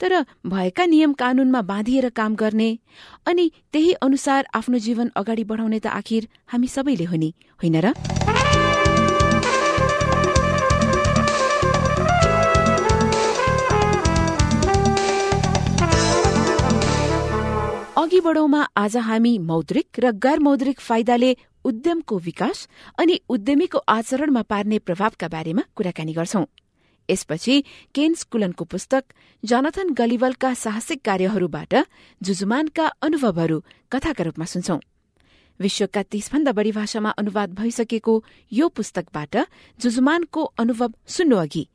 तर भएका नियम कानूनमा बाँधिएर काम गर्ने अनि त्यही अनुसार आफ्नो जीवन अगाडि बढाउने त आखिर हामी सबैले हो नि होइन र? अघि बढौँमा आज हामी मौद्रिक र गैर मौद्रिक फाइदाले उद्यमको विकास अनि उद्यमीको आचरणमा पार्ने प्रभावका बारेमा कुराकानी गर्छौं। यसपछि केन स्कुलनको पुस्तक जनथन गलिवलका साहसिक कार्यहरूबाट जुजुमानका अनुभवहरू कथाका रूपमा सुन्छौं। विश्वका तीसभन्दा बढ़ी भाषामा अनुवाद भइसकेको यो पुस्तकबाट जुजुमानको अनुभव सुन्नु अघि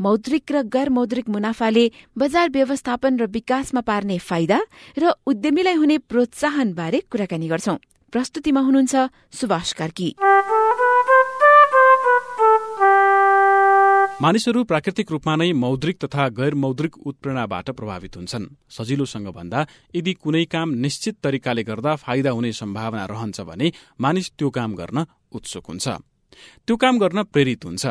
मौद्रिक र गैर मौद्रिक मुनाफाले बजार व्यवस्थापन र विकासमा पार्ने फाइदा र उद्यमीलाई हुने प्रोत्साहन बारे कुराकानी गर्छौं। प्रस्तुतिमा हुनुहुन्छ सुभाष कार्की। मानिसहरू प्राकृतिक रूपमा नै मौद्रिक तथा गैर मौद्रिक उत्प्रेरणाबाट प्रभावित हुन्छन्। सजिलोसँग भन्दा यदि कुनै काम निश्चित तरिकाले गर्दा फाइदा हुने सम्भावना रहन्छ भने मानिस त्यो काम गर्न उत्सुक हुन्छ। त्यो काम गर्न प्रेरित हुन्छ।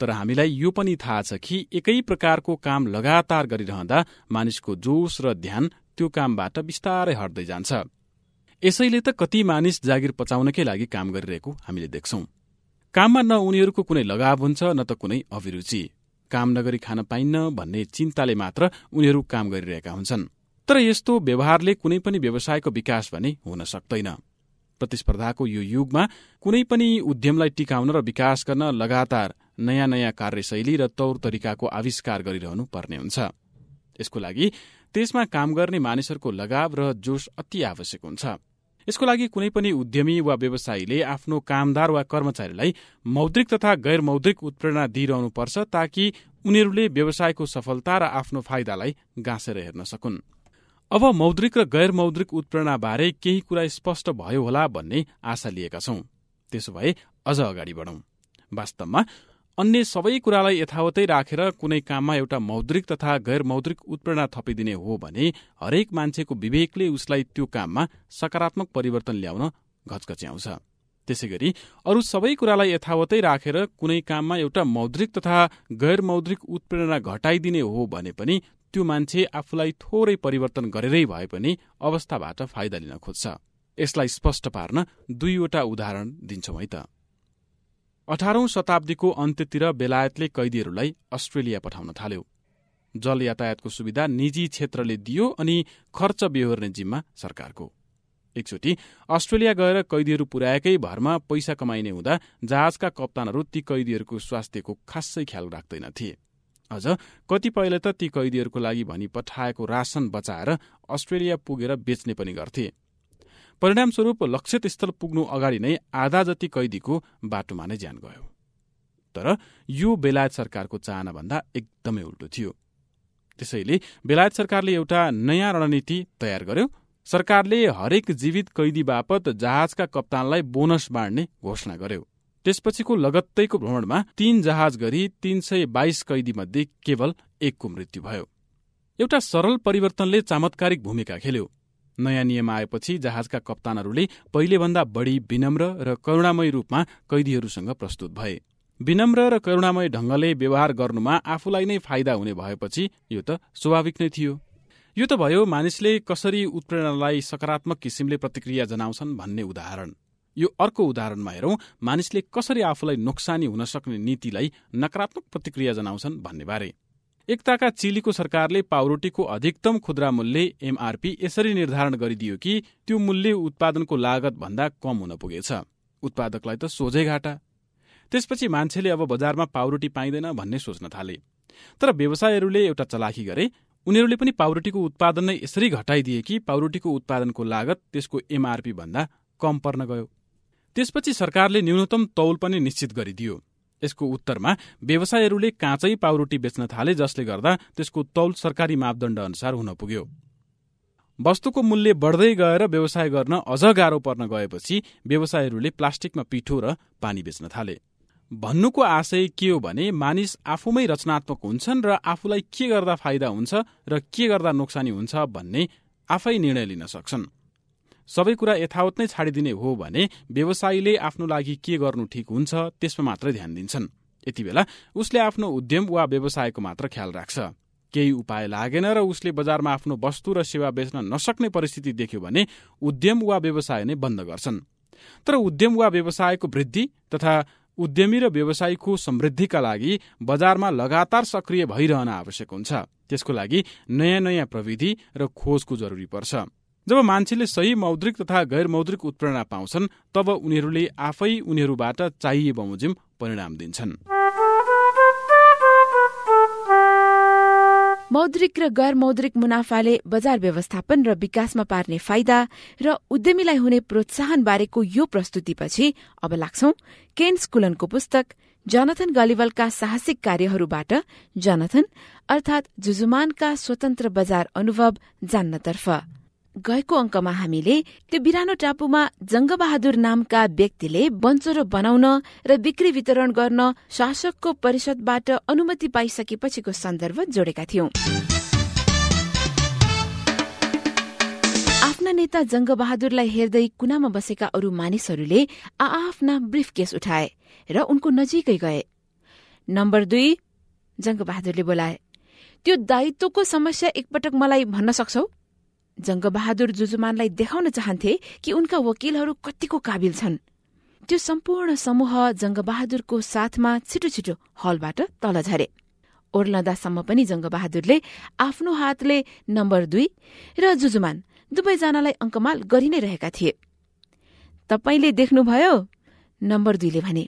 तर हामीलाई यो पनि थाहा छ कि एकै प्रकारको काम लगातार गरिरहँदा मानिसको जोश र ध्यान त्यो कामबाट बिस्तारै हट्दै जान्छ। यसैले त कति मानिस जागिर पचाउनकै लागि काम गरिरहेको हामीले देख्छौं। काममा न उनीहरूको कुनै लगाव हुन्छ न त कुनै अभिरुचि। काम नगरी खान पाइन्न भन्ने चिन्ताले मात्र उनीहरू काम गरिरहेका हुन्छन्। तर यस्तो व्यवहारले कुनै पनि व्यवसायको विकास भने हुन सक्दैन। प्रतिस्पर्धाको यो युगमा कुनै पनि उद्यमलाई टिकाउन र विकास गर्न लगातार नयाँ नयाँ कार्यशैली र तौर तरिकाको आविष्कार गरिरहनु पर्ने हुन्छ। यसको लागि त्यसमा काम गर्ने मानिसहरूको लगाव र जोश अति आवश्यक हुन्छ। यसको लागि कुनै पनि उद्यमी वा व्यवसायीले आफ्नो कामदार वा कर्मचारीलाई मौद्रिक तथा गैर मौद्रिक उत्प्रेरणा दिइरहनु पर्छ ताकि उनीहरूले व्यवसायको सफलता र आफ्नो फाइदालाई गाँसेर हेर्न सकुन्। अब मौद्रिक र गैर मौद्रिक उत्प्रेरणा बारे केही कुरा स्पष्ट भयो होला भन्ने आशा लिएका छौं। त्यसो भए अझ अगाडि बढौं। वास्तवमा अन्य सबै कुरालाई यथावतै राखेर कुनै काममा एउटा मौद्रिक तथा गैर मौद्रिक उत्प्रेरणा थपिदिने हो भने हरेक मान्छेको विवेकले उसलाई त्यो काममा सकारात्मक परिवर्तन ल्याउन घचघच्याउँछ। त्यसै गरी अरू सबै कुरालाई यथावतै राखेर कुनै काममा एउटा मौद्रिक तथा गैर मौद्रिक उत्प्रेरणा घटाइदिने हो भने पनि त्यो मान्छे आफूलाई थोरै परिवर्तन गरेरै भए पनि अवस्थाबाट फाइदा लिन खोज्छ। यसलाई स्पष्ट पार्न दुईवटा उदाहरण दिन्छौं है त। अठारौं शताब्दीको अन्त्यतिर बेलायतले कैदीहरूलाई अस्ट्रेलिया पठाउन थाल्यो। जल यातायातको सुविधा निजी क्षेत्रले दियो अनि खर्च बेहोर्ने जिम्मा सरकारको। एकचोटि अस्ट्रेलिया गएर कैदीहरू पुर्याएकै भरमा पैसा कमाइने हुँदा जहाजका कप्तानहरू ती कैदीहरूको स्वास्थ्यको खासै ख्याल राख्दैनथे। अझ कतिपयले त ती कैदीहरूको लागि भनी पठाएको राशन बचाएर अस्ट्रेलिया पुगेर बेच्ने पनि गर्थे। परिणामस्वरूप लक्षित स्थल पुग्नु अगाडि नै आधा जति कैदीको बाटोमा नै ज्यान गयो। तर यो बेलायत सरकारको चाहनाभन्दा एकदमै उल्टो थियो। त्यसैले बेलायत सरकारले एउटा नयाँ रणनीति तयार गर्यो। सरकारले हरेक जीवित कैदी बापत जहाजका कप्तानलाई बोनस बाँड्ने घोषणा गर्यो। त्यसपछिको लगत्तैको भ्रमणमा तीन जहाज गरी तीन सय बाइस कैदी मध्ये केवल एकको मृत्यु भयो। एउटा सरल परिवर्तनले चमत्कारिक भूमिका खेल्यो। नयाँ नियम आएपछि जहाजका कप्तानहरूले पहिलेभन्दा बढी विनम्र र करुणामय रूपमा कैदीहरूसँग प्रस्तुत भए। विनम्र र करुणामय ढंगले व्यवहार गर्नुमा आफूलाई नै फाइदा हुने भएपछि यो त स्वाभाविक नै थियो। यो त भयो मानिसले कसरी उत्प्रेरणालाई सकारात्मक किसिमले प्रतिक्रिया जनाउँछन् भन्ने उदाहरण। यो अर्को उदाहरणमा हेरौं मानिसले कसरी आफूलाई नोक्सानी हुन सक्ने नीतिलाई नकारात्मक प्रतिक्रिया जनाउँछन् भन्ने बारे। एकताका चिलीको सरकारले पाउरोटीको अधिकतम खुद्रा मूल्य एमआरपी यसरी निर्धारण गरिदियो कि त्यो मूल्य उत्पादनको लागत भन्दा कम हुन पुगेछ। उत्पादकलाई त सोझै घाटा। त्यसपछि मान्छेले अब बजारमा पाउरोटी पाइँदैन भन्ने सोच्न थाले। तर व्यवसायहरूले एउटा चलाखी गरे उनीहरूले पनि पाउरोटीको उत्पादन नै यसरी घटाइदिए कि पाउरोटीको उत्पादनको लागत त्यसको एमआरपी भन्दा कम पर्न गयो। त्यसपछि सरकारले न्यूनतम तौल पनि निश्चित गरिदियो। यसको उत्तरमा व्यवसायहरूले काँचै पाउरोटी बेच्न थाले जसले गर्दा त्यसको तौल सरकारी मापदण्ड अनुसार हुन पुग्यो। वस्तुको मूल्य बढ्दै गएर व्यवसाय गर्न अझ गाह्रो पर्न गएपछि व्यवसायीहरूले प्लास्टिकमा पिठो र पानी बेच्न थाले। भन्नुको आशय के हो भने मानिस आफूमै रचनात्मक हुन्छन् र आफूलाई के गर्दा फाइदा हुन्छ र के गर्दा नोक्सानी हुन्छ भन्ने आफै निर्णय लिन सक्छन्। सबै कुरा यथावत नै छाडिदिने हो भने व्यवसायीले आफ्नो लागि के गर्नु ठिक हुन्छ त्यसमा मात्रै ध्यान दिन्छन्। यति बेला उसले आफ्नो उद्यम वा व्यवसायको मात्र ख्याल राख्छ। केही उपाय लागेन र उसले बजारमा आफ्नो वस्तु र सेवा बेच्न नसक्ने परिस्थिति देख्यो भने उद्यम वा व्यवसाय नै बन्द गर्छन्। तर उद्यम वा व्यवसायको वृद्धि तथा उद्यमी र व्यवसायीको समृद्धिका लागि बजारमा लगातार सक्रिय भइरहन आवश्यक हुन्छ। त्यसको लागि नयाँ नयाँ प्रविधि र खोजको जरुरी पर्छ। जब मान्छेले सही मौद्रिक तथा गैर मौद्रिक उत्प्रेरणा पाउँछन् तब उनीहरूले आफै उनीहरूबाट चाहिए बमोजिम परिणाम दिन्छन्। मौद्रिक र गैर मौद्रिक मुनाफाले बजार व्यवस्थापन र विकासमा पार्ने फाइदा र उद्यमीलाई हुने प्रोत्साहन बारेको यो प्रस्तुतिपछि अब लाग्छौ केन स्कुलनको पुस्तक जनथन गलिवलका साहसिक कार्यहरूबाट जनथन अर्थात जुजुमानका स्वतन्त्र बजार अनुभव जान्नतर्फ। गएको अङ्कमा हामीले त्यो बिरानो टापुमा जङ्गबहादुर नामका व्यक्तिले बन्चरो बनाउन र बिक्री वितरण गर्न शासकको परिषदबाट अनुमति पाइसकेपछिको सन्दर्भ जोडेका थियौं। आफ्ना नेता जङ्गबहादुरलाई हेर्दै कुनामा बसेका अरू मानिसहरूले आआफ्ना ब्रिफ केस उठाए र उनको नजिकै गए। नम्बर दुई जङ्गबहादुरले बोलाए त्यो दायित्वको समस्या एकपटक मलाई भन्न सक्छौ? जङ्गबहादुर जुजुमानलाई देखाउन चाहन्थे कि उनका वकिलहरू कतिको काबिल छन्। त्यो सम्पूर्ण समूह जङ्गबहादुरको साथमा छिटो छिटो हलबाट तल झरे। ओर्लदासम्म पनि जङ्गबहादुरले आफ्नो हातले नम्बर दुई र जुजुमान दुवैजनालाई अङ्कमाल गरि नै रहेका थिए। तपाईँले देख्नुभयो? नम्बर दुईले भने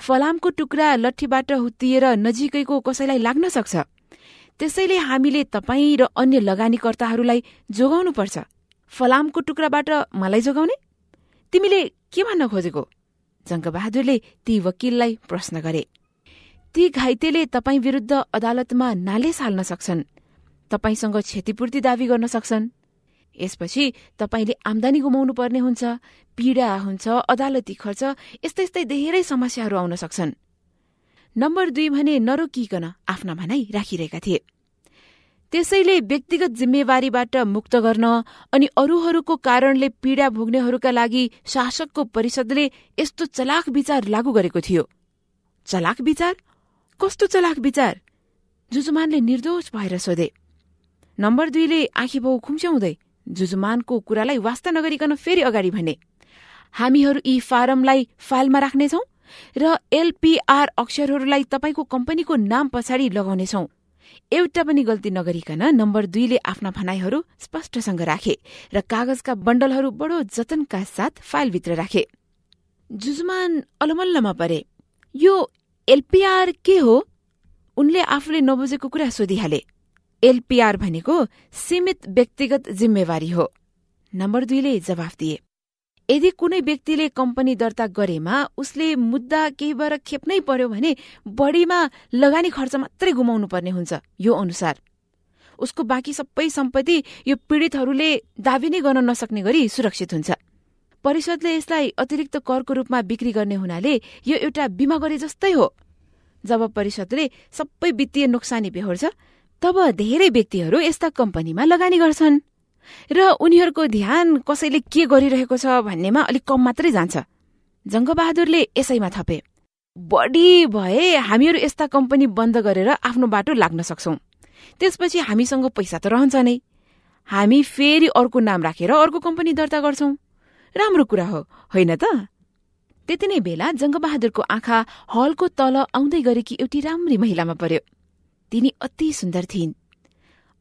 फलामको टुक्रा लट्ठीबाट हुत्तिएर नजिकैको कसैलाई लाग्न सक्छ? त्यसैले हामीले तपाईँ र अन्य लगानीकर्ताहरूलाई जोगाउनुपर्छ। फलामको टुक्राबाट मलाई जोगाउने? तिमीले के भन्न खोजेको? जङ्गबहादुरले ती वकिललाई प्रश्न गरे। ती घाइतेले तपाईँ विरूद्ध अदालतमा नालिस हाल्न सक्छन्। तपाईँसँग क्षतिपूर्ति दावी गर्न सक्छन्। यसपछि तपाईँले आमदानी गुमाउनु पर्ने हुन्छ पीड़ा हुन्छ अदालती खर्च यस्तै यस्तै धेरै समस्याहरू आउन सक्छन्। नम्बर दुई भने नरोकिकन आफ्ना भनाई राखिरहेका थिए। त्यसैले व्यक्तिगत जिम्मेवारीबाट मुक्त गर्न अनि अरूहरूको कारणले पीड़ा भोग्नेहरूका लागि शासकको परिषदले यस्तो चलाक विचार लागू गरेको थियो। चलाक विचार? कस्तो चलाक विचार? जुजुमानले निर्दोष भएर सोधे। नम्बर दुईले आँखी भाउ खुम्च्याउँदै जुजुमानको कुरालाई वास्ता नगरिकन फेरि अगाडि भने हामीहरू यी फारमलाई फाइलमा राख्नेछौ? र एलपीआर अक्षरहरूलाई तपाईँको कम्पनीको नाम पछाडि लगाउनेछौ। एउटा पनि गल्ती नगरिकन नम्बर दुईले आफ्ना भनाइहरू स्पष्टसँग राखे र कागजका बण्डलहरू बडो जतनका साथ फाइलभित्र राखे। जुजुमान अलमल्लमा परे यो एलपीआर के हो? उनले आफूले नबुझेको कुरा सोधिहाले। एलपीआर भनेको सीमित व्यक्तिगत जिम्मेवारी हो। नम्बर दुईले जवाफ दिए यदि कुनै व्यक्तिले कम्पनी दर्ता गरेमा उसले मुद्दा केही भएर खेप्नै पर्यो भने बढीमा लगानी खर्च मात्रै गुमाउनु पर्ने हुन्छ यो अनुसार। उसको बाँकी सबै सम्पत्ति यो पीड़ितहरूले दावी नै गर्न नसक्ने गरी सुरक्षित हुन्छ। परिषदले यसलाई अतिरिक्त करको रूपमा बिक्री गर्ने हुनाले यो एउटा बिमा गरे जस्तै हो। जब परिषदले सबै वित्तीय नोक्सानी बेहोर्छ तब धेरै व्यक्तिहरू यस्ता कम्पनीमा लगानी गर्छन्। र उनीहरूको ध्यान कसैले के गरिरहेको छ भन्नेमा अलिक कम मात्रै जान्छ। जङ्गबहादुरले यसैमा थपे। बढी भए हामीहरू यस्ता कम्पनी बन्द गरेर आफ्नो बाटो लाग्न सक्छौ। त्यसपछि हामीसँग पैसा त रहन्छ नै। हामी फेरि अर्को नाम राखेर अर्को कम्पनी दर्ता गर्छौ। राम्रो कुरा हो होइन त? त्यति नै बेला जङ्गबहादुरको आँखा हलको तल आउँदै गरेकी एउटी राम्री महिलामा पर्यो। तिनी अति सुन्दर थिइन्।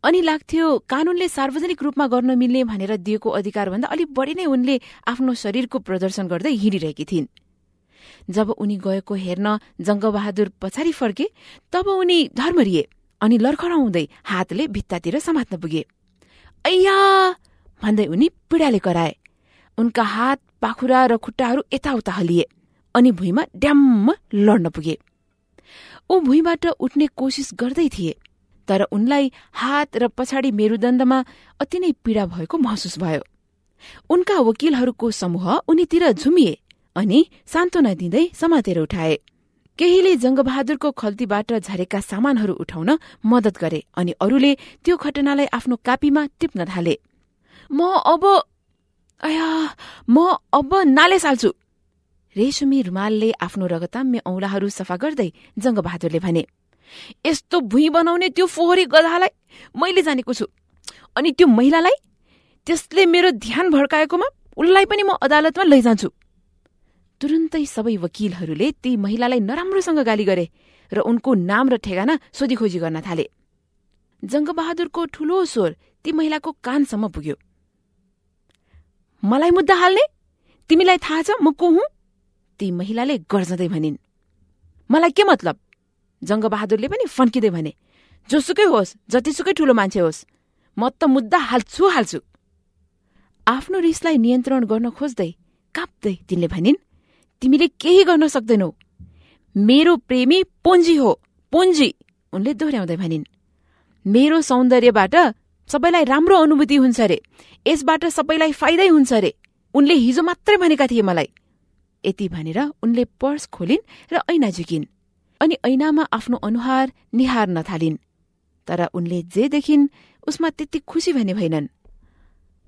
अनि लाग्थ्यो कानूनले सार्वजनिक रूपमा गर्न मिल्ने भनेर दिएको अधिकारभन्दा अलिक बढी नै उनले आफ्नो शरीरको प्रदर्शन गर्दै हिँडिरहेकी थिइन्। जब उनी गएको हेर्न जङ्गबहादुर पछाडि फर्के तब उनी धर्मरिए अनि लर्खराउँदै हातले भित्तातिर समात्न पुगे। ऐया भन्दै उनी पीडाले कराए। उनका हात पाखुरा र खुट्टाहरू यताउता हलिए अनि भुइँमा ड्याम्म लड्न पुगे। ऊ भुइँबाट उठ्ने कोसिस गर्दै थिए। तर उनलाई हात र पछाडि मेरुदण्डमा अति नै पीड़ा भएको महसुस भयो। उनका वकिलहरूको समूह उनीतिर झुमिए अनि सान्त्वना दिँदै समातेर उठाए। केहीले जंगबहादुरको खल्तीबाट झरेका सामानहरू उठाउन मदत गरे अनि अरूले त्यो घटनालाई आफ्नो कापीमा टिप्न थाले। म अब म अब नाले साल्छु। रेशमी रुमालले आफ्नो रगताम्य औंलाहरू सफा गर्दै जंगबहादुरले भने यस्तो भुइँ बनाउने त्यो फोहोरी गधालाई मैले जानेको छु। अनि त्यो महिलालाई त्यसले मेरो ध्यान भड्काएकोमा उसलाई पनि म अदालतमा लैजान्छु। तुरन्तै सबै वकिलहरूले ती महिलालाई नराम्रोसँग गाली गरे र उनको नाम र ठेगाना सोधीखोजी गर्न थाले। जङ्गबहादुरको ठूलो स्वर ती महिलाको कानसम्म पुग्यो। मलाई मुद्दा हाल्ने? तिमीलाई थाहा छ म को हुँ? ती महिलाले गर्जदै भनिन्। मलाई के मतलब? जङ्गबहादुरले पनि फन्किँदै भने जोसुकै होस् जतिसुकै ठूलो मान्छे होस् म त मुद्दा हाल्छु हाल्छु। आफ्नो रिसलाई नियन्त्रण गर्न खोज्दै काप्दै तिनले भनिन् तिमीले केही गर्न सक्दैनौ। मेरो प्रेमी पोन्जी हो पोन्जी! उनले दोहोऱ्याउँदै भनिन् मेरो सौन्दर्यबाट सबैलाई राम्रो अनुभूति हुन्छ रे यसबाट सबैलाई फाइदै हुन्छ रे। उनले हिजो मात्रै भनेका थिए मलाई यति भनेर उनले पर्स खोलिन् र ऐना झुकिन्। अनि ऐनामा आफ्नो अनुहार निहार्न थालिन्। तर उनले जे देखिन् उसमा त्यति खुसी भने भएनन्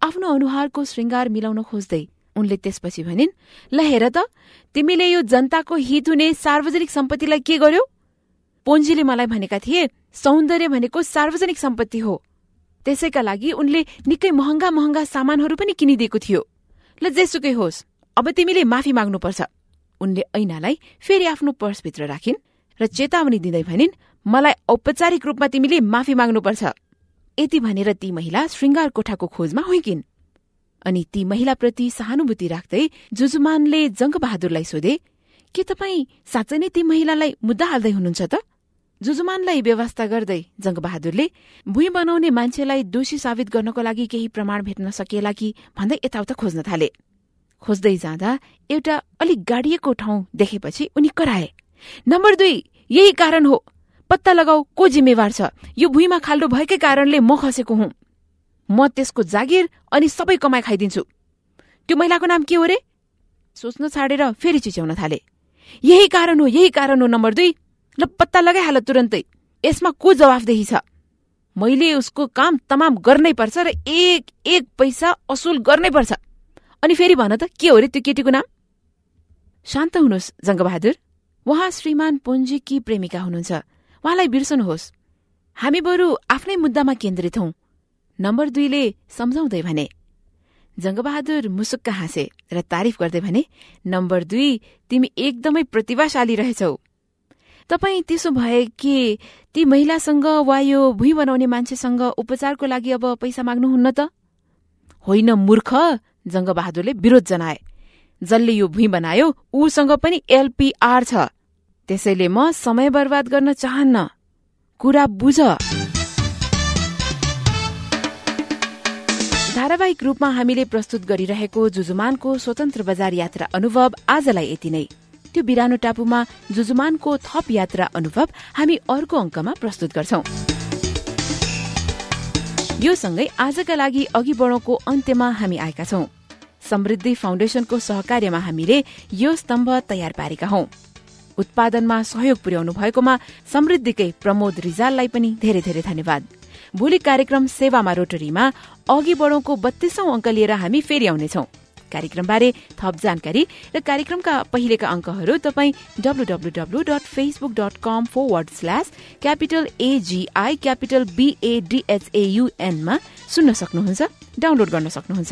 आफ्नो अनुहारको श्रृङ्गार मिलाउन खोज्दै उनले त्यसपछि भनिन् ल हेर त तिमीले यो जनताको हित हुने सार्वजनिक सम्पत्तिलाई के गर्यो? पोन्जीले मलाई भनेका थिए सौन्दर्य भनेको सार्वजनिक सम्पत्ति हो। त्यसैका लागि उनले निकै महँगा महँगा सामानहरू पनि किनिदिएको थियो। ल जेसुकै होस् अब तिमीले माफी माग्नुपर्छ। उनले ऐनालाई फेरि आफ्नो पर्सभित्र राखिन्। र चेतावनी दिँदै भनिन् मलाई औपचारिक रूपमा तिमीले माफी माग्नुपर्छ। यति भनेर ती महिला श्रृङ्गार कोठाको खोजमा हुइकिन्। अनि ती महिलाप्रति सहानुभूति राख्दै जुजुमानले जङ्गबहादुरलाई सोधे के तपाईँ साँच्चै नै ती महिलालाई मुद्दा हाल्दै हुनुहुन्छ त? जुजुमानलाई व्यवस्था गर्दै जङ्गबहादुरले भुइँ बनाउने मान्छेलाई दोषी साबित गर्नको लागि केही प्रमाण भेट्न सकिएला कि? भन्दै यताउता खोज्न थाले। खोज्दै जाँदा एउटा अलिक गाडिएको ठाउँ देखेपछि उनी कराए। नम्बर दुई यही कारण हो। पत्ता लगाऊ को जिम्मेवार छ? यो भुइँमा खाल्डो भएकै कारणले म खसेको हुँ। म त्यसको जागिर अनि सबै कमाइ खाइदिन्छु। त्यो महिलाको नाम के हो रे? सोच्न छाडेर फेरि चिच्याउन थाले। यही कारण हो यही कारण हो नम्बर दुई। ल पत्ता लगाइहाल तुरन्तै। यसमा को जवाफदेही छ? मैले उसको काम तमाम गर्नै पर्छ र एक एक पैसा असुल गर्नै पर्छ। अनि फेरि भन त के हो रे त्यो केटीको नाम? शान्त हुनुहोस् जङ्गबहादुर। उहाँ श्रीमान पुन्जीकी प्रेमिका हुनुहुन्छ। उहाँलाई बिर्सनुहोस्। हामी बरु आफ्नै मुद्दामा केन्द्रित हौ। नम्बर दुईले सम्झाउँदै भने जङ्गबहादुर मुसुक्क हाँसे र तारिफ गर्दै भने नम्बर दुई तिमी एकदमै प्रतिभाशाली रहेछौ। तपाईँ त्यसो भए कि ती महिलासँग वा यो भुइँ बनाउने मान्छेसँग उपचारको लागि अब पैसा माग्नुहुन्न त? होइन मूर्ख! जङ्गबहादुरले विरोध जनाए। जसले यो भुइँ बनायो ऊसँग पनि एलपीआर छ। त्यसैले म समय बर्बाद गर्न चाहन्न। कुरा बुझ। धारावाहिक रूपमा हामीले प्रस्तुत गरिरहेको जुजुमानको स्वतन्त्र बजार यात्रा अनुभव आजलाई यति नै। त्यो बिरानो टापुमा जुजुमानको थप यात्रा अनुभव हामी अर्को अङ्कमा प्रस्तुत गर्छौं। यो सँगै आजका लागि अघि बढौँको अन्त्यमा हामी आएका छौं। समृद्धि फाउन्डेशनको सहकार्यमा हामीले यो स्तम्भ तयार पारेका हौं। उत्पादनमा सहयोग पुर्याउनु भएकोमा समृद्धिकै प्रमोद रिजाललाई पनि धेरै धेरै धन्यवाद। भोलि कार्यक्रम सेवामा रोटरीमा अघि बढौँको बत्तीसौं अङ्क लिएर हामी फेरि आउनेछौ। कार्यक्रमबारे थप जानकारी र कार्यक्रमका पहिलेका अङ्कहरू तपाईँ WWW dot Facebook dot com slash capital AGI capital बीएडीएचएयुएनमा सुन्न सक्नुहुन्छ डाउनलोड गर्न सक्नुहुन्छ।